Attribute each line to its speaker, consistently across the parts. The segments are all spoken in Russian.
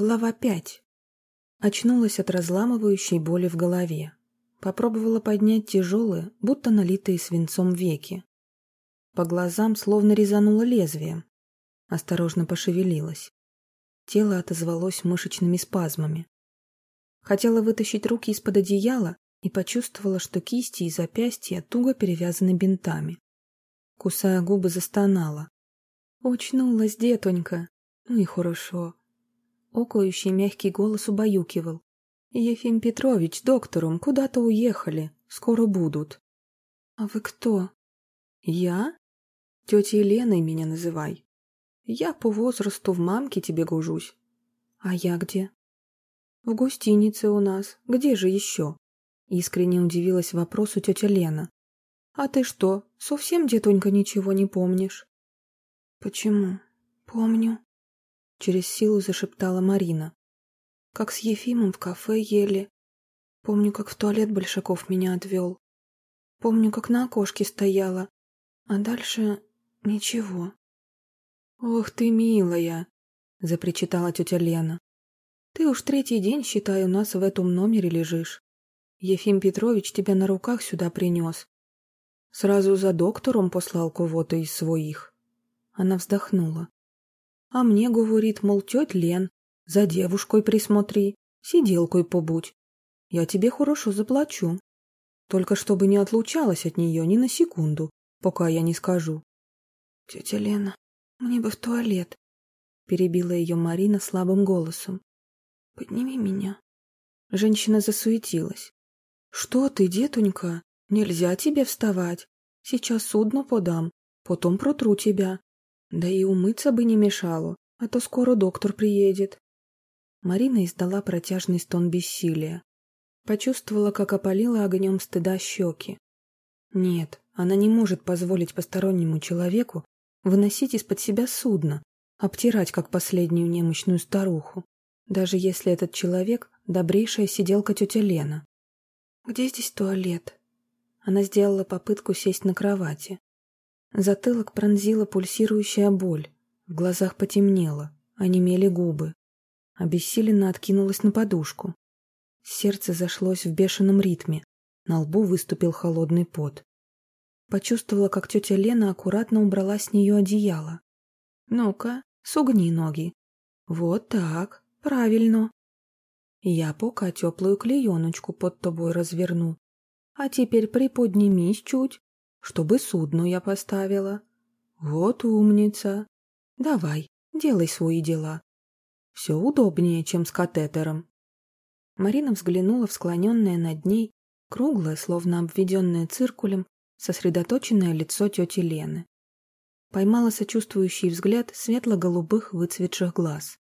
Speaker 1: Глава 5. Очнулась от разламывающей боли в голове. Попробовала поднять тяжелые, будто налитые свинцом веки. По глазам словно резануло лезвием. Осторожно пошевелилась. Тело отозвалось мышечными спазмами. Хотела вытащить руки из-под одеяла и почувствовала, что кисти и запястья туго перевязаны бинтами. Кусая губы, застонала. «Очнулась, детонька! Ну и хорошо!» Окающий мягкий голос убаюкивал. «Ефим Петрович, доктором, куда-то уехали. Скоро будут». «А вы кто?» «Я? Тетей Леной меня называй. Я по возрасту в мамке тебе гужусь. А я где?» «В гостинице у нас. Где же еще?» Искренне удивилась вопросу тетя Лена. «А ты что, совсем, детонька, ничего не помнишь?» «Почему? Помню», Через силу зашептала Марина. Как с Ефимом в кафе ели. Помню, как в туалет Большаков меня отвел. Помню, как на окошке стояла. А дальше ничего. «Ох ты, милая!» — запричитала тетя Лена. «Ты уж третий день, считай, у нас в этом номере лежишь. Ефим Петрович тебя на руках сюда принес. Сразу за доктором послал кого-то из своих». Она вздохнула. А мне говорит, мол, теть Лен, за девушкой присмотри, сиделкой побудь. Я тебе хорошо заплачу. Только чтобы не отлучалась от нее ни на секунду, пока я не скажу. — Тетя Лена, мне бы в туалет, — перебила ее Марина слабым голосом. — Подними меня. Женщина засуетилась. — Что ты, детонька? Нельзя тебе вставать. Сейчас судно подам, потом протру тебя. Да и умыться бы не мешало, а то скоро доктор приедет. Марина издала протяжный стон бессилия. Почувствовала, как опалила огнем стыда щеки. Нет, она не может позволить постороннему человеку выносить из-под себя судно, обтирать, как последнюю немощную старуху, даже если этот человек — добрейшая сиделка тетя Лена. «Где здесь туалет?» Она сделала попытку сесть на кровати. Затылок пронзила пульсирующая боль, в глазах потемнело, онемели губы. Обессиленно откинулась на подушку. Сердце зашлось в бешеном ритме, на лбу выступил холодный пот. Почувствовала, как тетя Лена аккуратно убрала с нее одеяло. «Ну-ка, сугни ноги. Вот так, правильно. Я пока теплую клееночку под тобой разверну. А теперь приподнимись чуть, чтобы судно я поставила. Вот умница. Давай, делай свои дела. Все удобнее, чем с катетером. Марина взглянула в склоненное над ней, круглое, словно обведенное циркулем, сосредоточенное лицо тети Лены. Поймала сочувствующий взгляд светло-голубых выцветших глаз.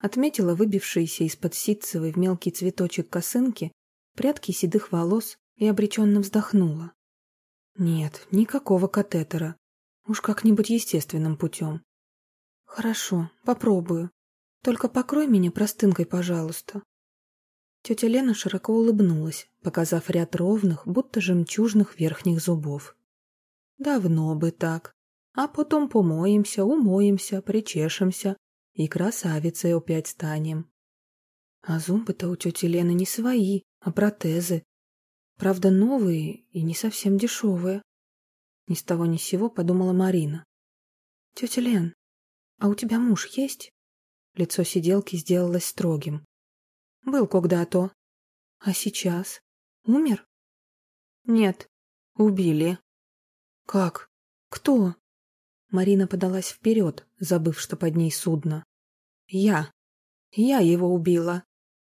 Speaker 1: Отметила выбившиеся из-под ситцевой в мелкий цветочек косынки прядки седых волос и обреченно вздохнула. Нет, никакого катетера. Уж как-нибудь естественным путем. Хорошо, попробую. Только покрой меня простынкой, пожалуйста. Тетя Лена широко улыбнулась, показав ряд ровных, будто жемчужных верхних зубов. Давно бы так. А потом помоемся, умоемся, причешемся и красавицей опять станем. А зубы-то у тети Лены не свои, а протезы, Правда, новые и не совсем дешевые. Ни с того ни с сего подумала Марина. «Тетя Лен, а у тебя муж есть?» Лицо сиделки сделалось строгим. «Был когда-то. А сейчас? Умер?» «Нет, убили». «Как? Кто?» Марина подалась вперед, забыв, что под ней судно. «Я. Я его убила.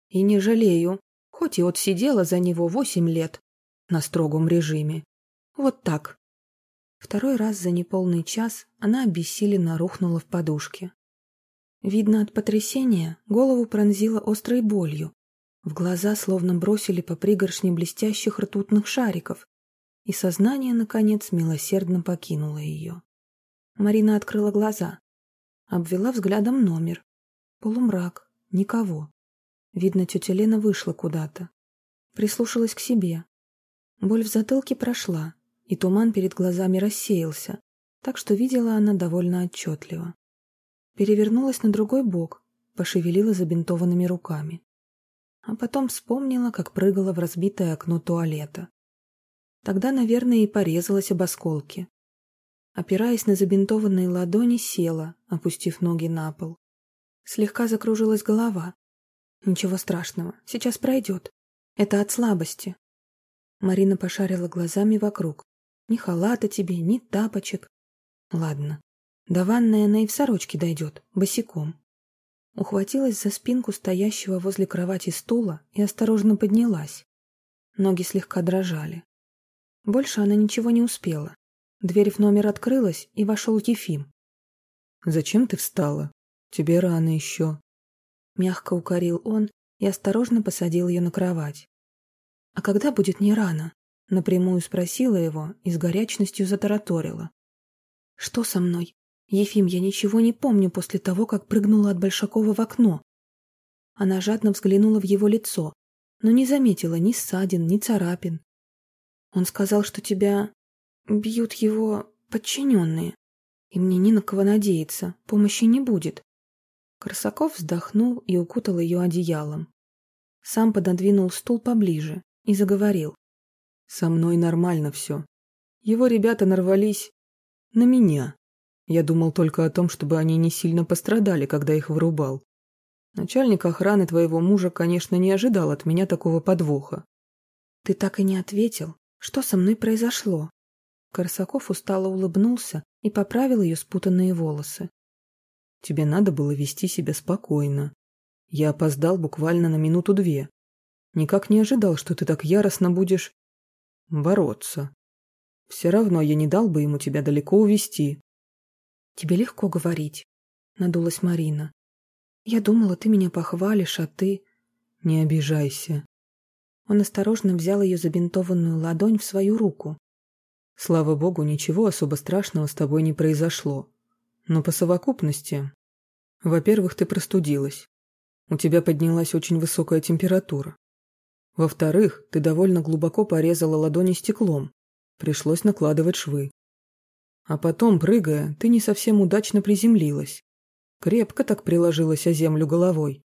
Speaker 1: И не жалею хоть и отсидела за него восемь лет на строгом режиме. Вот так. Второй раз за неполный час она обессиленно рухнула в подушке. Видно, от потрясения голову пронзила острой болью. В глаза словно бросили по пригоршне блестящих ртутных шариков, и сознание, наконец, милосердно покинуло ее. Марина открыла глаза, обвела взглядом номер. Полумрак, никого. Видно, тетя Лена вышла куда-то. Прислушалась к себе. Боль в затылке прошла, и туман перед глазами рассеялся, так что видела она довольно отчетливо. Перевернулась на другой бок, пошевелила забинтованными руками. А потом вспомнила, как прыгала в разбитое окно туалета. Тогда, наверное, и порезалась об осколки. Опираясь на забинтованные ладони, села, опустив ноги на пол. Слегка закружилась голова. Ничего страшного, сейчас пройдет. Это от слабости. Марина пошарила глазами вокруг. Ни халата тебе, ни тапочек. Ладно, до ванной она и в сорочке дойдет, босиком. Ухватилась за спинку стоящего возле кровати стула и осторожно поднялась. Ноги слегка дрожали. Больше она ничего не успела. Дверь в номер открылась, и вошел Ефим.
Speaker 2: «Зачем ты встала? Тебе рано еще».
Speaker 1: Мягко укорил он и осторожно посадил ее на кровать. «А когда будет не рано?» Напрямую спросила его и с горячностью затараторила. «Что со мной? Ефим, я ничего не помню после того, как прыгнула от Большакова в окно». Она жадно взглянула в его лицо, но не заметила ни ссадин, ни царапин. Он сказал, что тебя бьют его подчиненные, и мне ни на кого надеяться, помощи не будет. Корсаков вздохнул и укутал ее одеялом. Сам пододвинул стул поближе и заговорил.
Speaker 2: Со мной нормально все. Его ребята нарвались на меня. Я думал только о том, чтобы они не сильно пострадали, когда их вырубал. Начальник охраны твоего мужа, конечно, не ожидал от меня такого подвоха.
Speaker 1: Ты так и не ответил. Что со мной произошло? Корсаков устало улыбнулся и поправил ее спутанные волосы.
Speaker 2: Тебе надо было вести себя спокойно. Я опоздал буквально на минуту-две. Никак не ожидал, что ты так яростно будешь бороться. Все равно я не дал бы ему тебя далеко увести.
Speaker 1: Тебе легко говорить, надулась Марина. Я думала, ты меня похвалишь, а ты...
Speaker 2: Не обижайся.
Speaker 1: Он осторожно взял ее забинтованную ладонь в свою руку.
Speaker 2: Слава богу, ничего особо страшного с тобой не произошло. Но по совокупности... Во-первых, ты простудилась. У тебя поднялась очень высокая температура. Во-вторых, ты довольно глубоко порезала ладони стеклом. Пришлось накладывать швы. А потом, прыгая, ты не совсем удачно приземлилась. Крепко так приложилась о землю головой.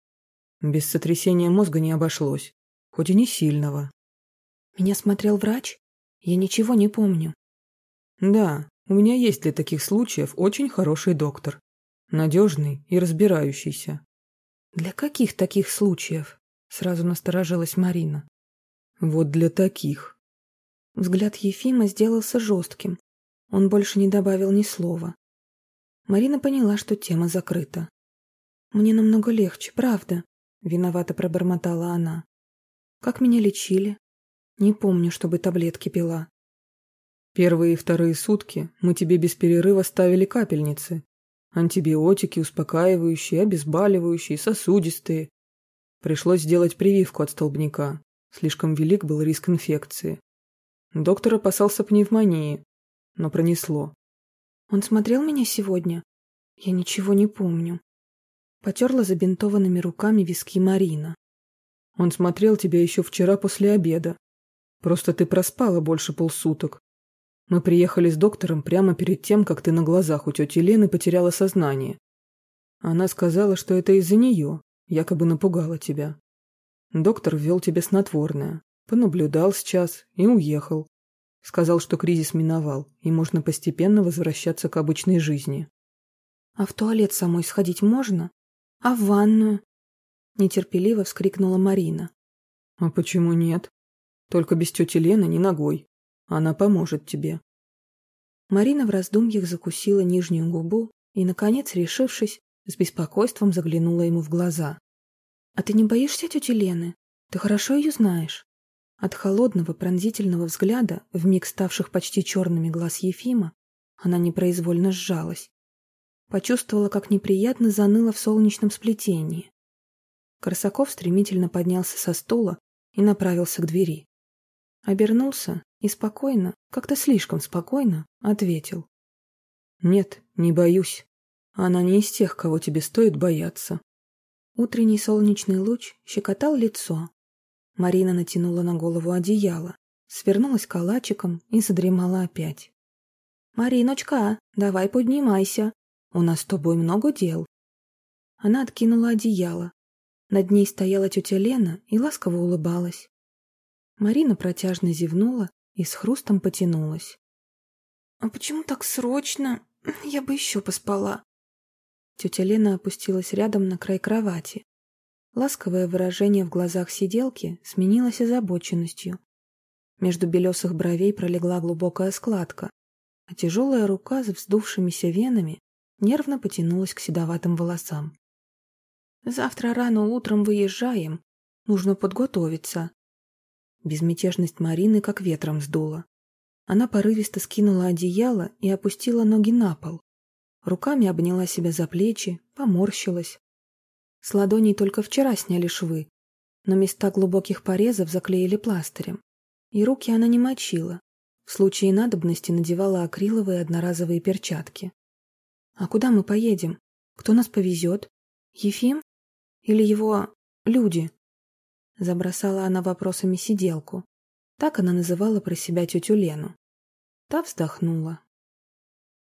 Speaker 2: Без сотрясения мозга не обошлось, хоть и не сильного.
Speaker 1: Меня смотрел врач? Я ничего не помню.
Speaker 2: Да, у меня есть для таких случаев очень хороший доктор. Надежный и разбирающийся.
Speaker 1: Для каких таких случаев? Сразу насторожилась Марина.
Speaker 2: Вот для таких.
Speaker 1: Взгляд Ефима сделался жестким. Он больше не добавил ни слова. Марина поняла, что тема закрыта. «Мне намного легче, правда», — виновато пробормотала она. «Как меня лечили? Не помню, чтобы таблетки пила».
Speaker 2: «Первые и вторые сутки мы тебе без перерыва ставили капельницы. Антибиотики, успокаивающие, обезболивающие, сосудистые. Пришлось сделать прививку от столбняка. Слишком велик был риск инфекции. Доктор опасался пневмонии, но пронесло.
Speaker 1: «Он смотрел меня сегодня? Я ничего не помню». Потерла забинтованными руками виски Марина.
Speaker 2: «Он смотрел тебя еще вчера после обеда. Просто ты проспала больше полсуток. Мы приехали с доктором прямо перед тем, как ты на глазах у тети Лены потеряла сознание. Она сказала, что это из-за нее, якобы напугала тебя. Доктор ввел тебе снотворное, понаблюдал сейчас и уехал. Сказал, что кризис миновал, и можно постепенно возвращаться к обычной жизни.
Speaker 1: «А в туалет самой сходить можно? А в ванную?» Нетерпеливо вскрикнула Марина.
Speaker 2: «А почему нет? Только без тети Лены не ногой. Она поможет тебе».
Speaker 1: Марина в раздумьях закусила нижнюю губу и, наконец, решившись, с беспокойством заглянула ему в глаза. «А ты не боишься тети Лены? Ты хорошо ее знаешь?» От холодного пронзительного взгляда, вмиг ставших почти черными глаз Ефима, она непроизвольно сжалась. Почувствовала, как неприятно заныло в солнечном сплетении. Корсаков стремительно поднялся со стула и направился к двери. Обернулся и спокойно, как-то слишком спокойно, ответил.
Speaker 2: «Нет, не боюсь. Она не из тех, кого тебе стоит бояться.
Speaker 1: Утренний солнечный луч щекотал лицо. Марина натянула на голову одеяло, свернулась калачиком и задремала опять. «Мариночка, давай поднимайся. У нас с тобой много дел». Она откинула одеяло. Над ней стояла тетя Лена и ласково улыбалась. Марина протяжно зевнула и с хрустом потянулась. «А почему так срочно? Я бы еще поспала». Тетя Лена опустилась рядом на край кровати. Ласковое выражение в глазах сиделки сменилось озабоченностью. Между белесых бровей пролегла глубокая складка, а тяжелая рука с вздувшимися венами нервно потянулась к седоватым волосам. «Завтра рано утром выезжаем. Нужно подготовиться». Безмятежность Марины как ветром сдула. Она порывисто скинула одеяло и опустила ноги на пол. Руками обняла себя за плечи, поморщилась. С ладоней только вчера сняли швы, но места глубоких порезов заклеили пластырем. И руки она не мочила. В случае надобности надевала акриловые одноразовые перчатки. «А куда мы поедем? Кто нас повезет? Ефим? Или его... люди?» Забросала она вопросами сиделку. Так она называла про себя тетю Лену. Та вздохнула.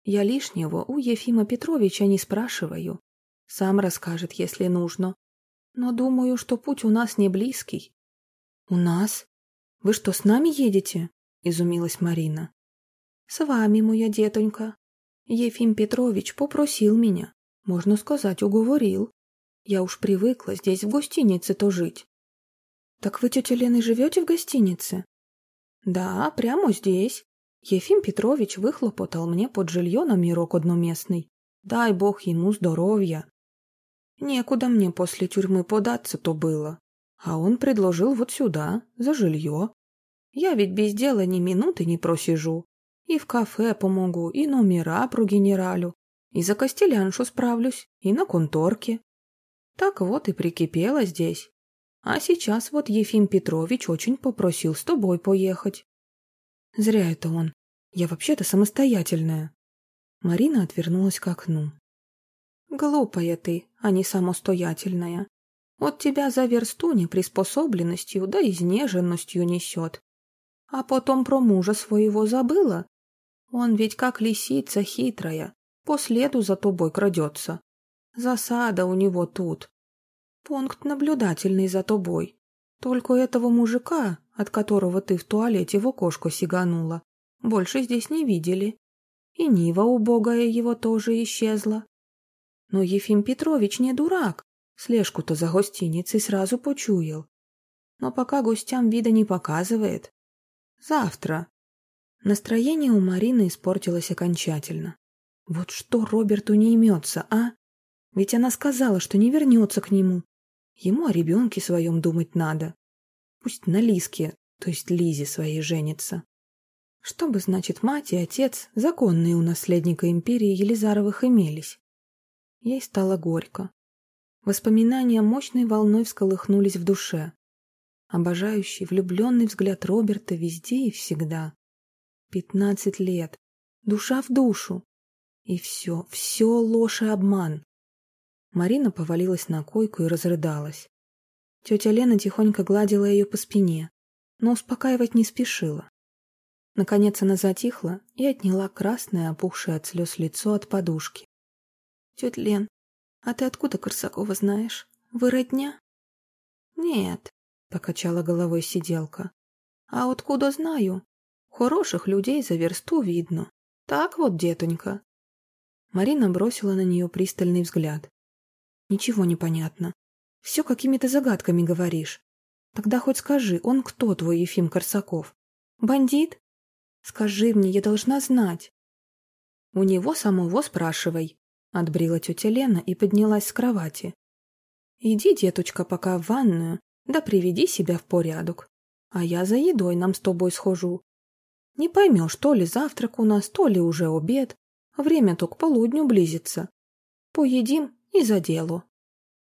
Speaker 1: «Я лишнего у Ефима Петровича не спрашиваю. Сам расскажет, если нужно. Но думаю, что путь у нас не близкий». «У нас? Вы что, с нами едете?» — изумилась Марина. «С вами, моя детонька. Ефим Петрович попросил меня, можно сказать, уговорил. Я уж привыкла здесь в гостинице-то жить. Так вы, тетя Лена, живете в гостинице? Да, прямо здесь. Ефим Петрович выхлопотал мне под жилье на мирок одноместный. Дай бог ему здоровья. Некуда мне после тюрьмы податься-то было. А он предложил вот сюда, за жилье. Я ведь без дела ни минуты не просижу. И в кафе помогу, и номера прогенералю, и за костеляншу справлюсь, и на конторке. Так вот и прикипела здесь. А сейчас вот Ефим Петрович очень попросил с тобой поехать. Зря это он. Я вообще-то самостоятельная. Марина отвернулась к окну. Глупая ты, а не самостоятельная. Вот тебя за версту неприспособленностью да изнеженностью несет. А потом про мужа своего забыла он ведь как лисица хитрая, по следу за тобой крадется. Засада у него тут. Пункт наблюдательный за тобой. Только этого мужика, от которого ты в туалете в окошко сиганула, больше здесь не видели. И Нива убогая его тоже исчезла. Но Ефим Петрович не дурак, слежку-то за гостиницей сразу почуял. Но пока гостям вида не показывает. Завтра, Настроение у Марины испортилось окончательно. Вот что Роберту не имется, а? Ведь она сказала, что не вернется к нему. Ему о ребенке своем думать надо. Пусть на Лиске, то есть Лизе своей женится. Что бы значит мать и отец, законные у наследника империи Елизаровых имелись? Ей стало горько. Воспоминания мощной волной всколыхнулись в душе. Обожающий, влюбленный взгляд Роберта везде и всегда. Пятнадцать лет. Душа в душу. И все, все ложь и обман. Марина повалилась на койку и разрыдалась. Тетя Лена тихонько гладила ее по спине, но успокаивать не спешила. Наконец она затихла и отняла красное, опухшее от слез лицо от подушки. — Тетя Лен, а ты откуда Корсакова знаешь? Вы родня? — Нет, — покачала головой сиделка. — А откуда знаю? Хороших людей за версту видно. Так вот, детонька. Марина бросила на нее пристальный взгляд. Ничего не понятно. Все какими-то загадками говоришь. Тогда хоть скажи, он кто твой Ефим Корсаков? Бандит? Скажи мне, я должна знать. У него самого спрашивай. Отбрила тетя Лена и поднялась с кровати. Иди, деточка, пока в ванную, да приведи себя в порядок. А я за едой нам с тобой схожу. Не поймешь, то ли завтрак у нас, то ли уже обед. Время то к полудню близится. Поедим и за дело.